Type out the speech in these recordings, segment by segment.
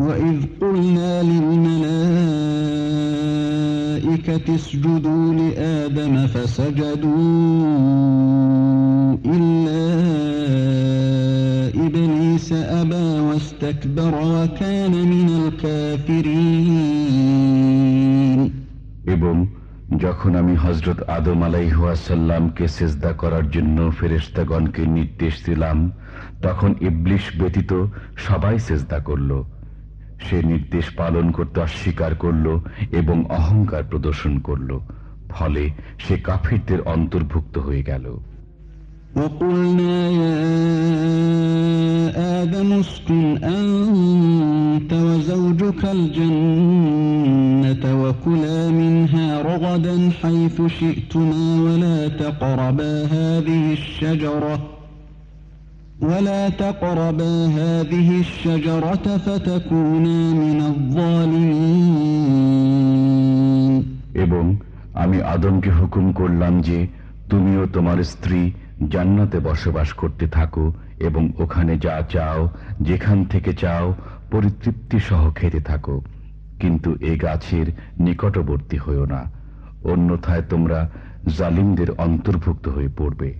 وإذ قلنا للملائكة اسجدوا لآدم فسجدوا إلا إبليس أبى واستكبر وكان من الكافرين এবং যখন আমি হজরত আদম আলাইহাসাল্লামকে সেজদা করার জন্য ফেরেস্তাগণকে নির্দেশ দিলাম তখন ইবলিশ ব্যতীত সবাই সেজদা করল সে নির্দেশ পালন করতে অস্বীকার করল এবং অহংকার প্রদর্শন করল ফলে সে কাফিরদের অন্তর্ভুক্ত হয়ে গেল وقلنا يا آدم اسكن أنت وزوجك الجنة وكلا منها رغدا حيث شئتما ولا تقربا هذه الشجرة ولا تقربا هذه الشجرة فتكونا من الظالمين এবং আমি আদমকে হুকুম করলাম যে তুমিও তোমার স্ত্রী জান্নাতে বসবাস করতে থাকো এবং ওখানে যা চাও যেখান থেকে চাও পরিতৃপ্তি সহ খেতে থাকো কিন্তু এ গাছের নিকটবর্তী হইও না অন্যথায় তোমরা জালিমদের অন্তর্ভুক্ত হয়ে পড়বে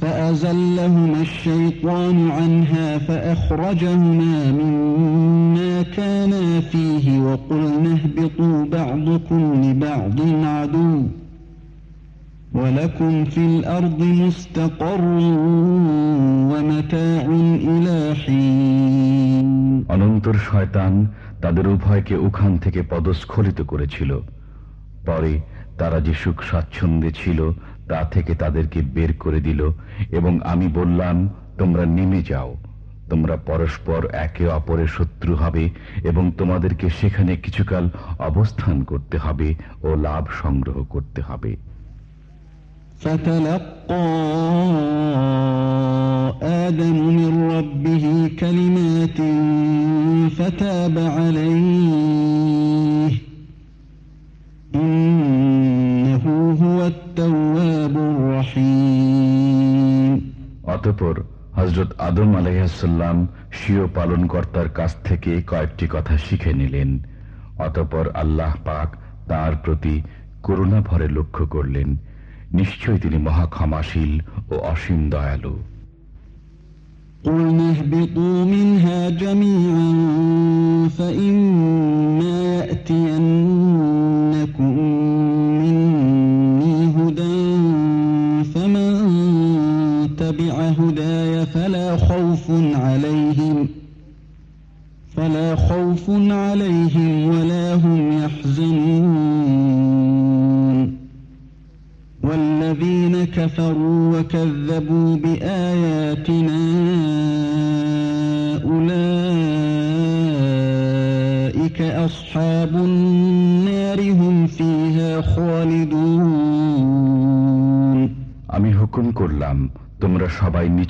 فأزلهما الشيطان عنها فأخرجهما مما كانا فيه وقلنا اهبطوا بعضكم لبعض عدو ولكم في الأرض مستقر ومتاع إلى حين অনন্তর শয়তান তাদের উভয়কে ওখান থেকে পদস্খলিত করেছিল পরে তারা যে সুখ স্বাচ্ছন্দ্যে ছিল তা থেকে তাদেরকে বের করে দিল এবং আমি বললাম তোমরা নেমে যাও তোমরা পরস্পর একে অপরের শত্রু হবে এবং তোমাদেরকে সেখানে কিছুকাল অবস্থান করতে হবে ও লাভ সংগ্রহ করতে হবে فتلقى آدم من ربه كلمات فتاب عليه অতপর হজরত আদম আলাইসাল্লাম স্বীয় পালনকর্তার কাছ থেকে কয়েকটি কথা শিখে নিলেন অতপর আল্লাহ পাক তার প্রতি করুণা ভরে লক্ষ্য করলেন নিশ্চয়ই তিনি মহা ক্ষমাশীল ও অসীম দয়ালু قلنا اهبطوا منها جميعا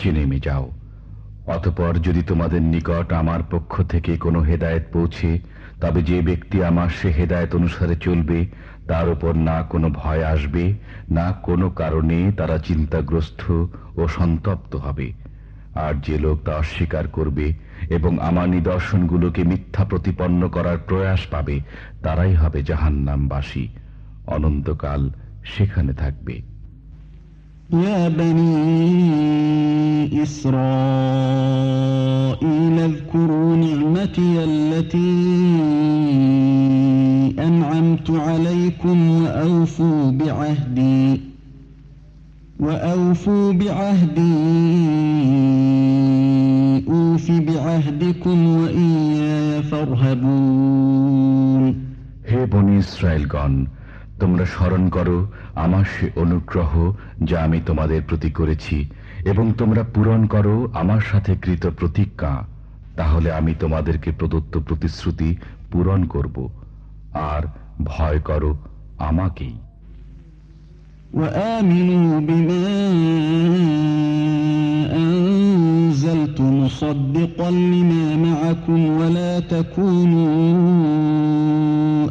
নিচে নেমে যাও। অতপর যদি তোমাদের নিকট আমার পক্ষ থেকে কোনো হেদায়েত পৌঁছে, তবে যে ব্যক্তি আমার সে হেদায়েত অনুসারে চলবে, তার উপর না কোনো ভয় আসবে, না কোনো কারণে তারা চিন্তাগ্রস্ত ও সন্তপ্ত হবে। আর যে লোক তা অস্বীকার করবে এবং আমার নিদর্শনগুলোকে মিথ্যা প্রতিপন্ন করার প্রয়াস পাবে, তারাই হবে জাহান্নামবাসী। অনন্তকাল সেখানে থাকবে। يا بني إسرائيل اذكروا نعمتي التي أنعمت عليكم وأوفوا بعهدي وأوفوا بعهدي أوف بعهدكم وإياي فارهبون হে বনি ইসরায়েলগণ তোমরা স্মরণ করো আমার সে অনুগ্রহ যা আমি তোমাদের প্রতি করেছি এবং তোমরা পূরণ করো আমার সাথে কৃত প্রতিজ্ঞা তাহলে আমি তোমাদেরকে প্রদত্ত প্রতিশ্রুতি পূরণ করব আর ভয় করো আমাকেই وآمنوا بما أنزلت مصدقا لما معكم ولا تكونوا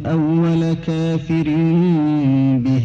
أول كافر به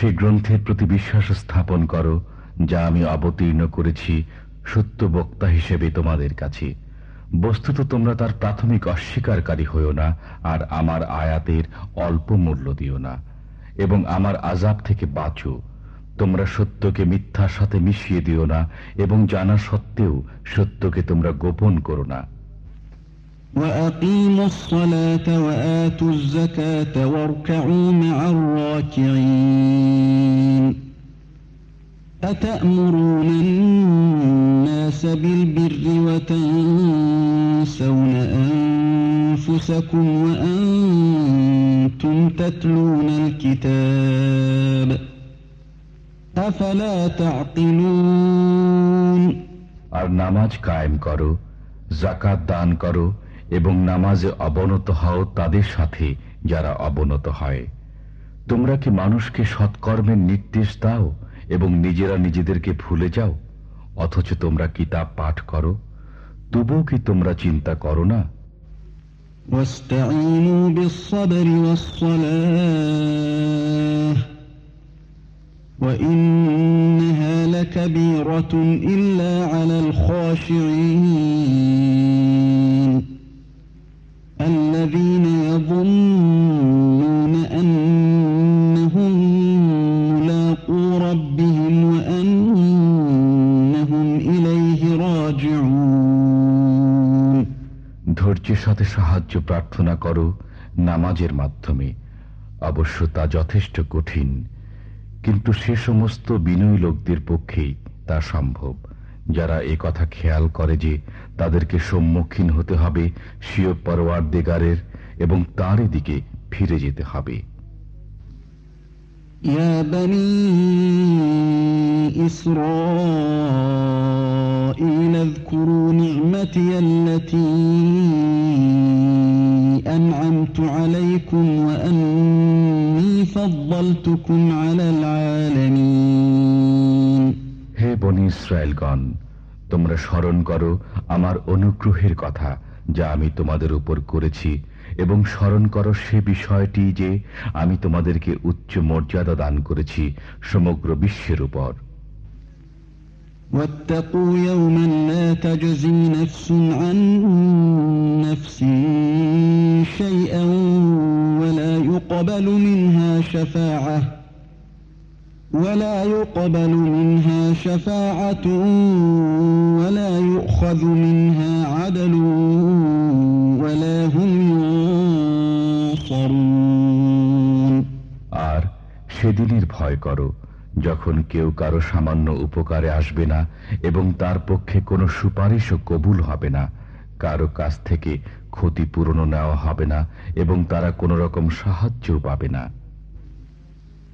সে গ্রন্থের প্রতি বিশ্বাস স্থাপন করো, যা আমি অবতীর্ণ করেছি সত্য বক্তা হিসেবে তোমাদের কাছে। বস্তুত তোমরা তার প্রাথমিক অস্বীকারী হইও না, আর আমার আয়াতের অল্প মূল্য দিও না, এবং আমার আজাব থেকে বাঁচো। তোমরা সত্যকে মিথ্যার সাথে মিশিয়ে দিও না, এবং জানা সত্ত্বেও সত্যকে তোমরা গোপন করো না। وأقيموا الصلاة وآتوا الزكاة واركعوا مع الراكعين أتأمرون الناس بالبر وتنسون أنفسكم وأنتم تتلون الكتاب أفلا تعقلون আর নামাজ কায়েম করো জাকাত দান করো এবং নামাজে অবনত হও তাদের সাথে যারা অবনত হয় তোমরা কি মানুষকে সৎকর্মের নির্দেশ দাও এবং নিজেরা নিজেদেরকে ভুলে যাও অথচ তোমরা কিতাব পাঠ করো তবুও কি তোমরা চিন্তা করো না واستعينوا بالصبر والصلاة وإنها لكبيرة إلا على الخاشعين الذين يظنون أنهم ملاقو ربهم وأنهم إليه راجعون ধৈর্যের সাথে সাহায্য প্রার্থনা করো নামাজের মাধ্যমে অবশ্য তা যথেষ্ট কঠিন কিন্তু সে সমস্ত বিনয়ী লোকদের পক্ষেই তা সম্ভব যারা এ কথা খেয়াল করে যে তাদেরকে সম্মুখীন হতে হবে স্বীয় পরোয়ার দেগারের এবং তাঁরই দিকে ফিরে যেতে হবে يا بني إسرائيل اذكروا نعمتي التي أنعمت عليكم وأني فضلتكم على العالمين হে বনি ইসরায়েলগণ তোমরা স্মরণ করো আমার অনুগ্রহের কথা যা আমি তোমাদের উপর করেছি এবং স্মরণ করো সে বিষয়টি যে আমি তোমাদেরকে উচ্চ মর্যাদা দান করেছি সমগ্র বিশ্বের উপর واتقوا يوما لا تجزي نفس عن نفس شيئا ولا يقبل منها شفاعة ولا يقبل منها شفاعة ولا يؤخذ منها عدل ولا هم ينصرون আর সেদিনের ভয় করো যখন কেউ কারো সামান্য উপকারে আসবে না এবং তার পক্ষে কোনো সুপারিশও কবুল হবে না কারো কাছ থেকে ক্ষতিপূরণও নেওয়া হবে না এবং তারা কোনো রকম সাহায্যও পাবে না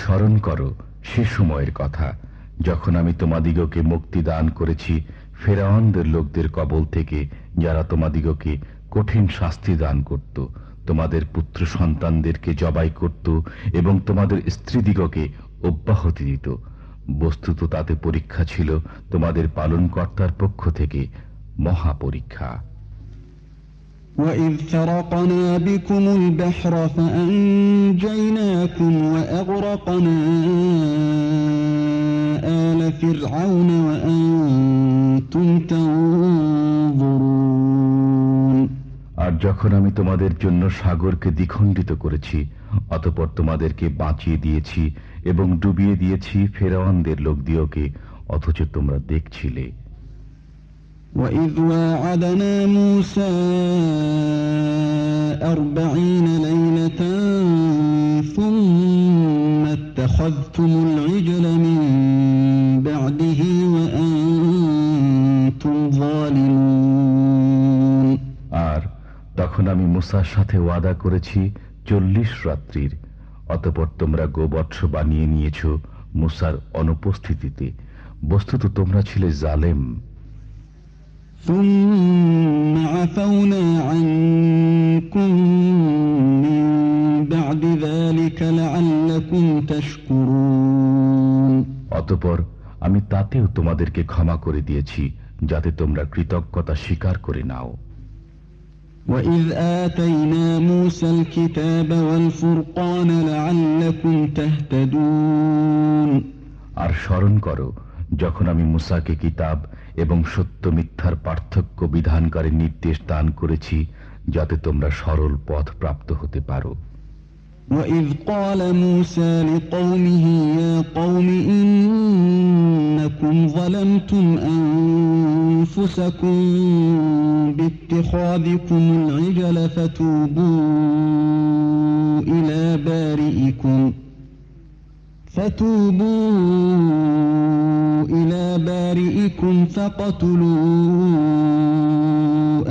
স্মরণ করো সে সময়ের কথা। যখন আমি তোমাদিগকে মুক্তি দান করেছি, ফেরাওয়ানদের লোকদের কবল থেকে যারা তোমাদিগকে কঠিন শাস্তি দান করত, তোমাদের পুত্র সন্তানদেরকে জবাই করত এবং তোমাদের স্ত্রীদিগকে অব্যাহতি দিত। বস্তুত তাতে পরীক্ষা ছিল তোমাদের পালনকর্তার পক্ষ থেকে মহাপরীক্ষা। وإذ فرقنا بكم البحر فأنجيناكم وأغرقنا آل فرعون وأنتم تنظرون আর যখন আমি তোমাদের জন্য সাগরকে দ্বিখণ্ডিত করেছি অতপর তোমাদেরকে বাঁচিয়ে দিয়েছি এবং ডুবিয়ে দিয়েছি ফেরাওয়ানদের লোক দিওকে অথচ তোমরা দেখছিলে وإذ واعدنا موسى أربعين ليلة ثم اتخذتم العجل من بعده وأنتم ظالمون আর তখন আমি মুসার সাথে ওয়াদা করেছি চল্লিশ রাত্রির। অতপর তোমরা গোবর্ষ বানিয়ে নিয়েছ মুসার অনুপস্থিতিতে। বস্তুত তোমরা ছিলে জালেম। ثم عفونا عنكم من بعد ذلك لعلكم تشكرون অতপর আমি তাতেও তোমাদেরকে ক্ষমা করে দিয়েছি যাতে তোমরা কৃতজ্ঞতা স্বীকার করে নাও وإذ آتينا موسى الكتاب والفرقان لعلكم تهتدون আর স্মরণ করো যখন আমি মুসাকে কিতাব এবং সত্য মিথ্যার পার্থক্য বিধানকারী নির্দেশ দান করেছি যাতে তোমরা সরল পথ প্রাপ্ত হতে পারো وإذ قال موسى لقومه يا قوم إنكم ظلمتم أنفسكم باتخاذكم العجل فتوبوا إلى بارئكم فتوبوا إلى بارئكم فقتلوا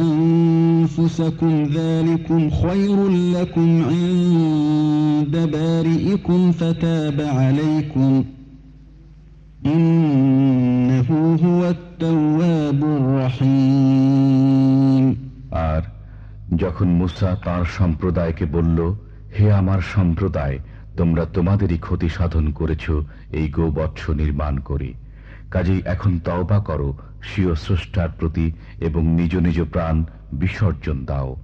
أنفسكم ذلكم خير لكم عند بارئكم فتاب عليكم إنه هو التواب الرحيم আর যখন মুসা তার সম্প্রদায়কে বলল হে আমার সম্প্রদায় তোমরা তোমাদেরই ক্ষতি সাধন করেছ এই গোবৎস নির্মাণ করে। কাজেই এখন তওবা করো, স্বীয় স্রষ্টার প্রতি এবং নিজ নিজ প্রাণ বিসর্জন দাও।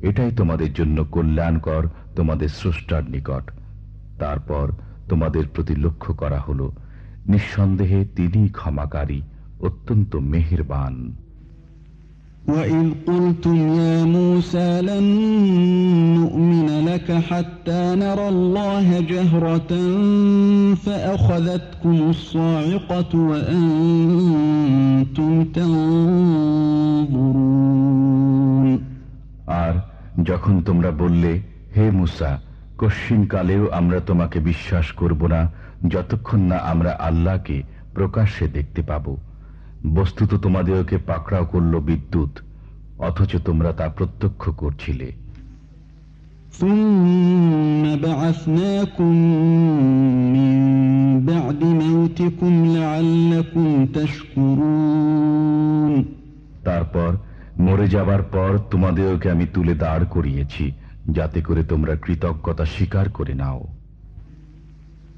এটাই তোমাদের জন্য কল্যাণকর, তোমাদের স্রষ্টার নিকট। তারপর তোমাদের প্রতি লক্ষ্য করা হল, নিঃসন্দেহে তিনি ক্ষমাকারী, অত্যন্ত মেহেরবান। وإذ قلتم يا موسى لن نؤمن لك حتى نرى الله جهرة فأخذتكم الصاعقة وأنتم تنظرون আর যখন তোমরা বললে হে মুসা কশ্চিনকালেও আমরা তোমাকে বিশ্বাস করব না যতক্ষণ না আমরা আল্লাহকে প্রকাশ্যে দেখতে পাব বস্তুত তোমাদেরকে পাকড়াও করল বিদ্যুৎ অথচ তোমরা তা প্রত্যক্ষ করছিলে। তারপর মরে যাবার পর তোমাদেরকে আমি তুলে দাঁড় করিয়েছি যাতে করে তোমরা কৃতজ্ঞতা স্বীকার করে নাও।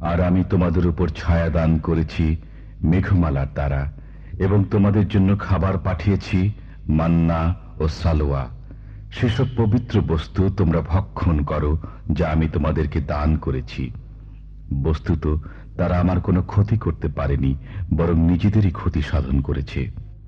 আর আমি তোমাদের উপর ছায়া দান করেছি মেঘমালার দ্বারা, এবং তোমাদের জন্য খাবার পাঠিয়েছি মান্না ও সালোয়া। সেসব পবিত্র বস্তু তোমরা ভক্ষণ করো, যা আমি তোমাদেরকে দান করেছি। বস্তুত, তারা আমার কোনো ক্ষতি করতে পারেনি, বরং নিজেদেরই ক্ষতি সাধন করেছে।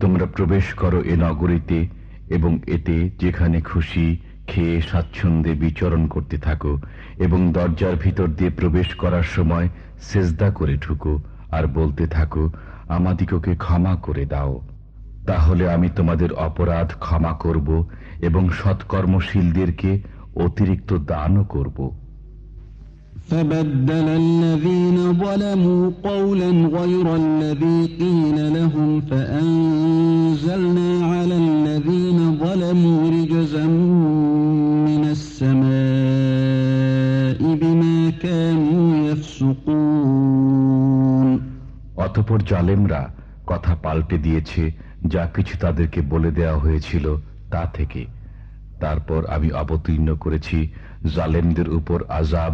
তোমরা প্রবেশ করো এ নগরীতে এবং এতে যেখানে খুশি খেয়ে স্বাচ্ছন্দ্যে বিচরণ করতে থাকো এবং দরজার ভিতর দিয়ে প্রবেশ করার সময় সেজদা করে ঢুকো আর বলতে থাকো, আমাদিগকে ক্ষমা করে দাও। তাহলে আমি তোমাদের অপরাধ ক্ষমা করব এবং সৎকর্মশীলদেরকে অতিরিক্ত দানও করব। فبدل الذين ظلموا قولا غير الذي قيل لهم فأنزلنا على الذين ظلموا رجزا من السماء بما كانوا يفسقون অতপর জালেমরা কথা পাল্টে দিয়েছে যা কিছু তাদেরকে বলে দেওয়া হয়েছিল তা থেকে তারপর আমি অবতীর্ণ করেছি জালেমদের উপর আজাব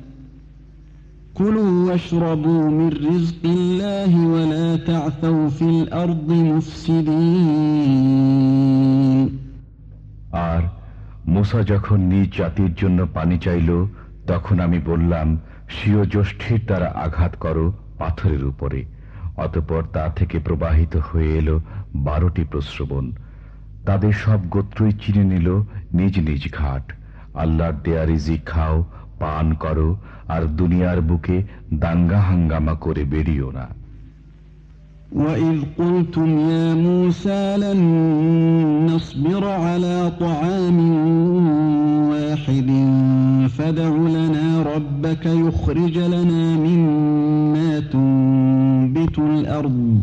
كلوا واشربوا من رزق الله ولا تعثوا في الأرض مفسدين আর মুসা যখন নিজ জাতির জন্য পানি চাইল তখন আমি বললাম স্বীয় জ্যৈষ্ঠীর দ্বারা আঘাত করো পাথরের উপরে অতপর তা থেকে প্রবাহিত হয়ে এলো বারোটি প্রশ্রবণ তাদের সব গোত্রই চিনে নিল নিজ নিজ ঘাট আল্লাহর দেয়া রিজিক খাও পান করো আর দুনিয়ার বুকে দাঙ্গা হাঙ্গামা করে বেরিও না وإذ قلتم يا موسى لن نصبر على طعام واحد فادع لنا ربك يخرج لنا مما تنبت الأرض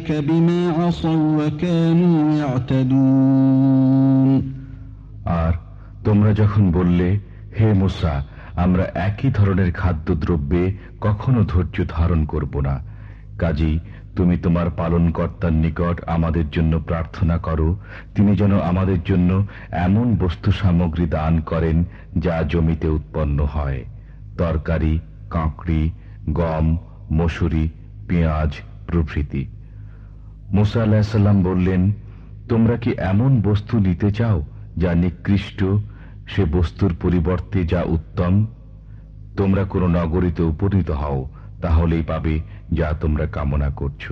ذلك بما عصوا وكانوا يعتدون আর তোমরা যখন বললে হে মুসা আমরা একই ধরনের খাদ্যদ্রব্যে কখনো ধৈর্য ধারণ করব না কাজী তুমি তোমার পালনকর্তার নিকট আমাদের জন্য প্রার্থনা করো তিনি যেন আমাদের জন্য এমন বস্তু সামগ্রী দান করেন যা জমিতে উৎপন্ন হয় তরকারি কাঁকড়ি গম মসুরি পেঁয়াজ প্রভৃতি মুসা আল্লাহ বললেন, তোমরা কি এমন বস্তু নিতে চাও যা নিকৃষ্ট? সে বস্তুর পরিবর্তে যা উত্তম। তোমরা কোনো নগরীতে উপনীত হও, তাহলেই পাবে যা তোমরা কামনা করছ।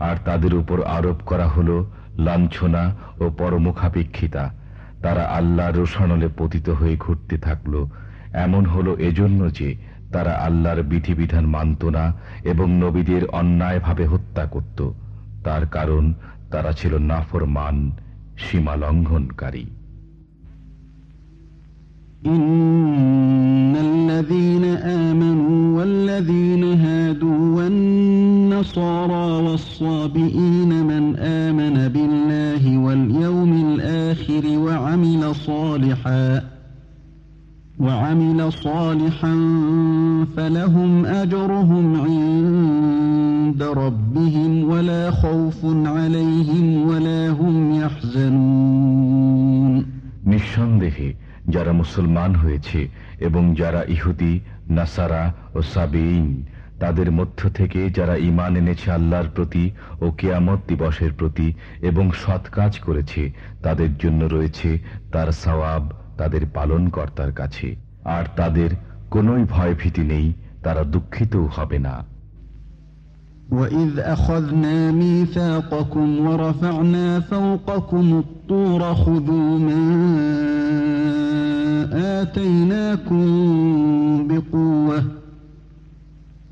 আর তাদের উপর আরোপ করা হল লাঞ্ছনা ও পরমুখাপেক্ষিতা। তারা আল্লাহ রোষানলে পতিত হয়ে ঘুরতে থাকল। এমন হলো এজন্য যে তারা আল্লাহর বিধিবিধান মানত না এবং নবীদের অন্যায়ভাবে হত্যা করত। তার কারণ তারা ছিল নাফরমান সীমা লঙ্ঘনকারী إن الذين آمنوا والذين هادوا والنصارى والصابئين من آمن بالله واليوم الآخر وعمل صالحا وعمل صالحا فلهم أجرهم عند ربهم ولا خوف عليهم ولا هم يحزنون নিঃসন্দেহে যারা মুসলমান হয়েছে এবং যারা ইহুদি নাসারা ও সাবেইন তাদের মধ্য থেকে যারা ইমান এনেছে আল্লাহর প্রতি ও কেয়ামত দিবসের প্রতি এবং সৎ কাজ করেছে তাদের জন্য রয়েছে তার সওয়াব তাদের পালনকর্তার কাছে আর তাদের কোনোই ভয়ভীতি নেই তারা দুঃখিতও হবে না وَإِذْ أَخَذْنَا مِيثَاقَكُمْ وَرَفَعْنَا فَوْقَكُمُ الطُّورَ خُذُوا مَا آتَيْنَاكُمْ بِقُوَّةٍ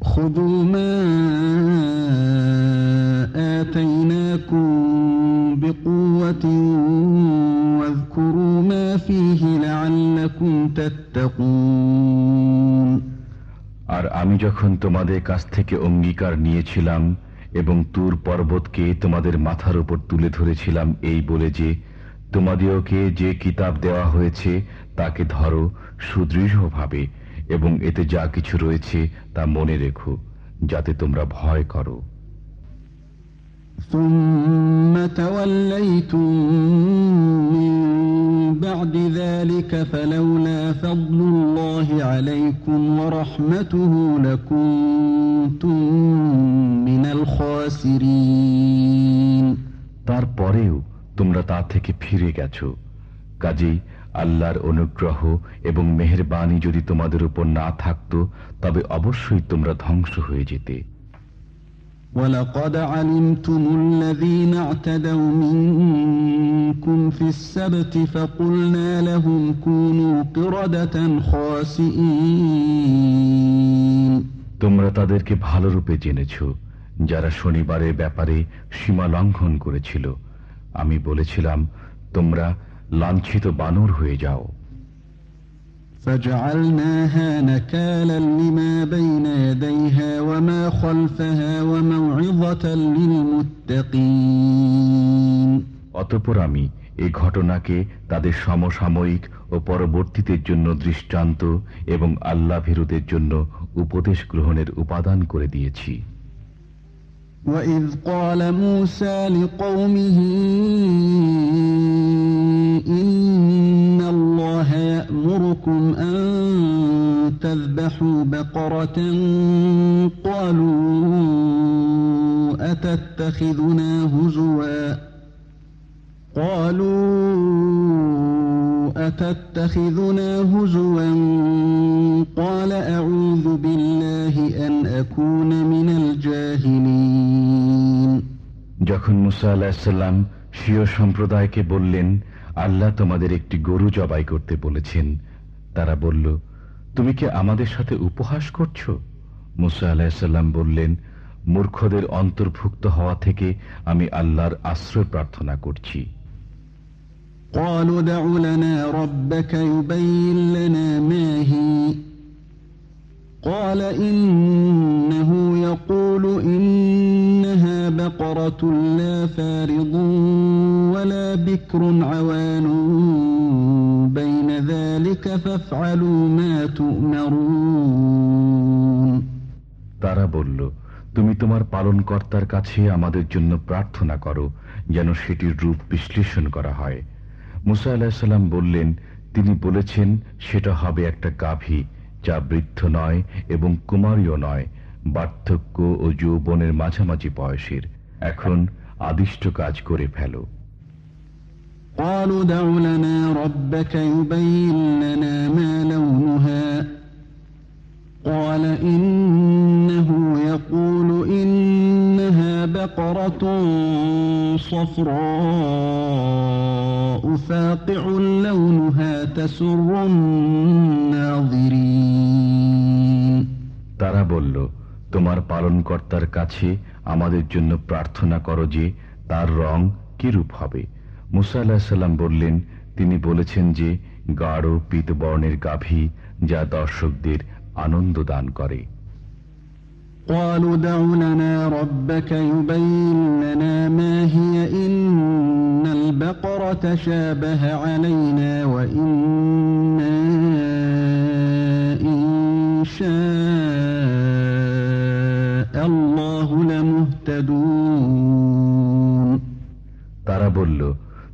خُذُوا مَا آتَيْنَاكُمْ بِقُوَّةٍ আর আমি যখন তোমাদের কাছ থেকে অঙ্গীকার নিয়েছিলাম এবং তুর পর্বতকে তোমাদের মাথার উপর তুলে ধরেছিলাম এই বলে যে তোমাদেরকে যে কিতাব দেওয়া হয়েছে তাকে ধরো সুদৃঢ়ভাবে এবং এতে যা কিছু রয়েছে তা মনে রেখো যাতে তোমরা ভয় করো। ثم توليتم بعد ذلك فلولا فضل الله عليكم ورحمته لكنتم من الخاسرين তারপরেও তোমরা তা থেকে ফিরে গেছো কাজেই আল্লাহর অনুগ্রহ এবং মেহেরবানি যদি তোমাদের উপর না থাকত তবে অবশ্যই তোমরা ধ্বংস হয়ে যেতে ولقد علمتم الذين اعتدوا منكم في السبت فقلنا لهم كونوا قردة خاسئين তোমরা তাদেরকে ভালোরূপে জেনেছ যারা শনিবারের ব্যাপারে সীমা লঙ্ঘন করেছিল আমি বলেছিলাম তোমরা লাঞ্ছিত বানর হয়ে যাও فجعلناها نكالا لما بين يديها وما خلفها وموعظة للمتقين অতপর আমি এই ঘটনাকে তাদের সমসাময়িক ও পরবর্তীদের জন্য দৃষ্টান্ত এবং আল্লাহ ভীরুদের জন্য উপদেশ গ্রহণের উপাদান করে দিয়েছি وإذ قال موسى لقومه إن الله يأمركم أن تذبحوا بقرة قالوا أتتخذنا هزوا قالوا أتتخذنا هزوا قال أعوذ بالله أن أكون من الجاهلين যখন মুসা আলাহিসাল্লাম স্বীয় সম্প্রদায়কে বললেন আল্লাহ তোমাদের একটি গরু জবাই করতে বলেছেন তারা বলল তুমি কি আমাদের সাথে উপহাস করছো মুসা আলাহিসাল্লাম বললেন মূর্খদের অন্তর্ভুক্ত হওয়া থেকে আমি আল্লাহর আশ্রয় প্রার্থনা করছি قالوا دع لنا ربك يبين لنا ما هي قال إنه يقول إنها بقرة لا فارض ولا بكر عوان بين ذلك فافعلوا ما تؤمرون তারা বলল তুমি তোমার পালনকর্তার কাছে আমাদের জন্য প্রার্থনা করো যেন সেটির রূপ বিশ্লেষণ করা হয় মুসা আলাহিসাল্লাম বললেন তিনি বলেছেন সেটা হবে একটা গাভী যা বৃদ্ধ নয় এবং কুমারীও নয় বার্ধক্য ও যৌবনের মাঝামাঝি বয়সের এখন আদিষ্ট কাজ করে ফেলো قالوا دع لنا ربك يبين لنا ما لونها قال إنه يقول إنها بقرة صفراء فاقع لونها تسر الناظرين তারা বলল তোমার পালনকর্তার কাছে আমাদের জন্য প্রার্থনা করো যে তার রং কিরূপ হবে মুসা আলাহিসাল্লাম বললেন তিনি বলেছেন যে গাঢ় পিতবর্ণের গাভী যা দর্শকদের আনন্দ দান করে قالوا دع لنا ربك يبين لنا ما هي إن البقرة شابه علينا وإنا إن شاء الله لمهتدون তারা বলল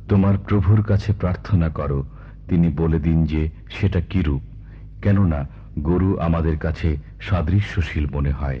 তোমার প্রভুর কাছে প্রার্থনা করো তিনি বলে দিন যে সেটা কিরূপ কেননা গরু আমাদের কাছে সাদৃশ্যশীল মনে হয়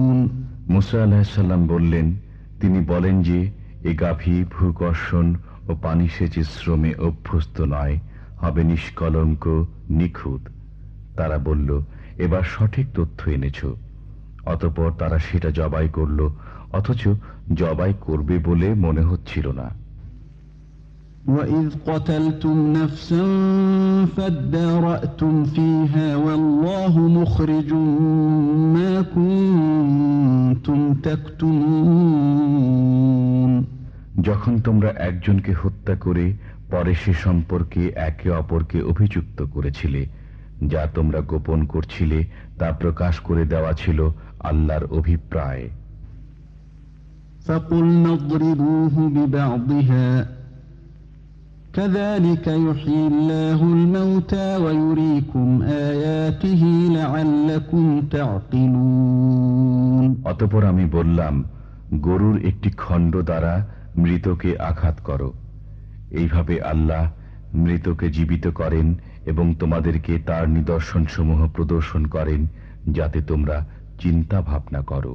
মুসা আলাহিসাল্লাম বললেন, তিনি বলেন যে, এ গাভী ভূকর্ষণ ও পানি সেচের শ্রমে অভ্যস্ত নয়, হবে নিষ্কলঙ্ক, নিখুঁত। তারা বলল, এবার সঠিক তথ্য এনেছ। অতপর তারা সেটা জবাই করল, অথচ জবাই করবে বলে মনে হচ্ছিল না। وَإِذْ قَتَلْتُمْ نَفْسًا فَادَّارَأْتُمْ فِيهَا وَاللَّهُ مُخْرِجٌ مَا كُنتُمْ تَكْتُمُونَ যখন তোমরা একজনকে হত্যা করে পরে সে সম্পর্কে একে অপরকে অভিযুক্ত করেছিলে যা তোমরা গোপন করছিলে তা প্রকাশ করে দেওয়া ছিল আল্লাহর অভিপ্রায় فَقُلْنَا اضْرِبُوهُ بِبَعْضِهَا كَذَلِكَ يُحْيِي اللَّهُ الْمَوْتَى وَيُرِيكُمْ آيَاتِهِ لَعَلَّكُمْ تَعْقِلُونَ অতপর আমি বললাম গরুর একটি খণ্ড দ্বারা মৃতকে আঘাত করো এইভাবে আল্লাহ মৃতকে জীবিত করেন এবং তোমাদেরকে তার নিদর্শনসমূহ প্রদর্শন করেন যাতে তোমরা চিন্তা ভাবনা করো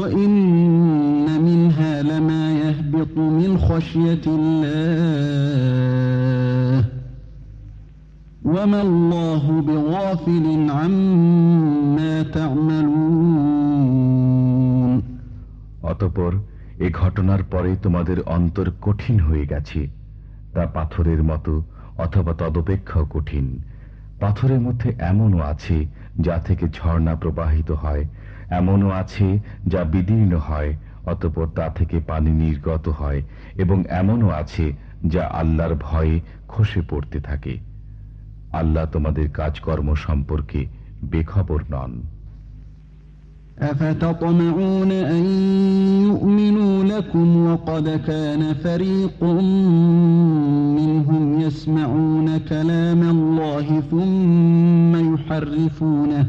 وإن منها لما يهبط من خشية الله وما الله بغافل عما تعملون অতপর এ ঘটনার পরে তোমাদের অন্তর কঠিন হয়ে গেছে তা পাথরের মতো অথবা তদপেক্ষাও কঠিন পাথরের মধ্যে এমনও আছে যা থেকে ঝর্ণা প্রবাহিত হয় এমনও আছে যা বিদীর্ণ হয় অতপর তা থেকে পানি নির্গত হয় এবং এমনও আছে যা আল্লাহর ভয়ে খসে পড়তে থাকে আল্লাহ তোমাদের কাজকর্ম সম্পর্কে বেখবর নন أفتطمعون أن يؤمنوا لكم وقد كان فريق منهم يسمعون كلام الله ثم يحرفونه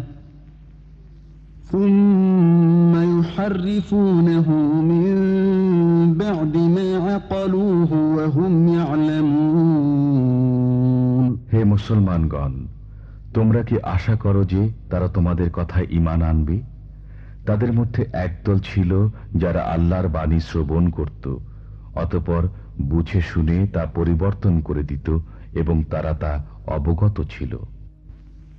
ثم يحرفونه من بعد ما عقلوه وهم يعلمون হে মুসলমানগণ তোমরা কি আশা করো যে তারা তোমাদের কথায় ইমান আনবে তাদের মধ্যে একদল ছিল যারা আল্লাহর বাণী শ্রবণ করত অতপর বুঝে শুনে তা পরিবর্তন করে দিত এবং তারা তা অবগত ছিল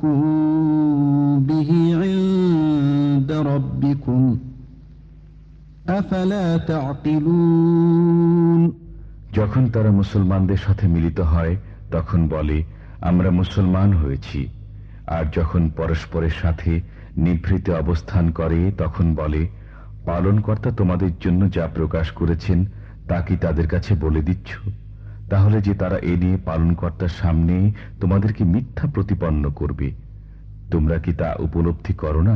ليحاجوكم به عند ربكم أفلا تعقلون যখন তারা মুসলমানদের সাথে মিলিত হয় তখন বলে আমরা মুসলমান হয়েছি আর যখন পরস্পরের সাথে নিভৃতে অবস্থান করে তখন বলে পালনকর্তা তোমাদের জন্য যা প্রকাশ করেছেন তা কি তাদের কাছে বলে দিচ্ছ তাহলে যে তারা এ নিয়ে পালনকর্তার সামনে তোমাদেরকে মিথ্যা প্রতিপন্ন করবে, তোমরা কি তা উপলব্ধি করো না?